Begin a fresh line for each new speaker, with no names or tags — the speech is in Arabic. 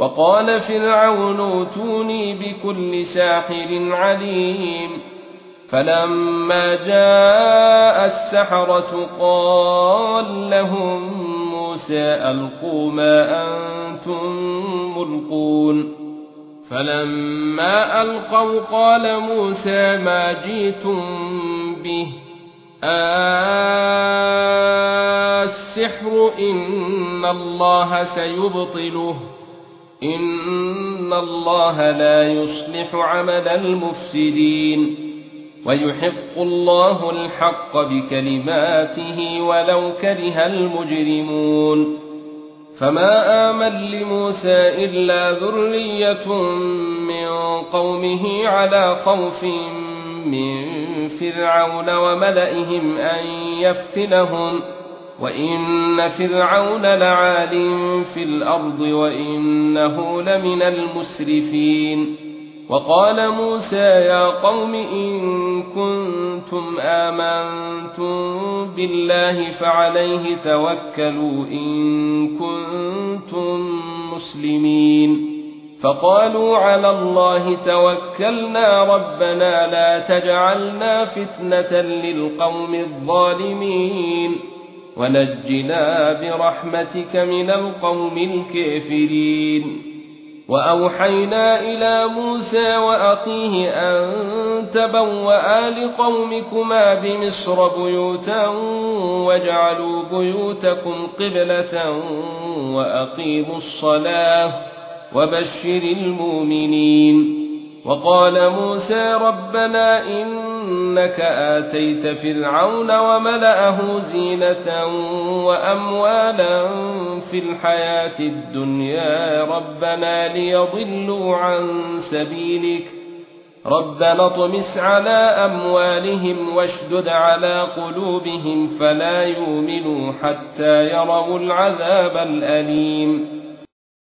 وقال فرعون اوتوني بكل ساحر عليم. فلما جاء السحرة قال لهم موسى ألقوا ما أنتم ملقون. فلما ألقوا قال موسى ما جئتم به. السحر إن الله سيبطله. ان الله لا يصلح عمل المفسدين ويحق الله الحق بكلماته ولو كره المجرمون فما آمن لموسى إلا ذرية من قومه على خوف من فرعون وملئهم أن يفتنهم وإن فرعون لعال في الأرض وإنه لمن المسرفين وقال موسى يا قوم إن كنتم آمنتم بالله فعليه توكلوا إن كنتم مسلمين فقالوا على الله توكلنا ربنا لا تجعلنا فتنة للقوم الظالمين ونجنا برحمتك من القوم الكافرين. وأوحينا إلى موسى وأخيه أن تبوأ لقومكما بمصر بيوتا واجعلوا بيوتكم قبلة وأقيموا الصلاة وبشر المؤمنين. وقال موسى ربنا إنك آتيت فرعون وملئه زينة وأموالا في الحياة الدنيا ربنا ليضلوا عن سبيلك ربنا اطمس على أموالهم واشدد على قلوبهم فلا يؤمنوا حتى يروا العذاب الأليم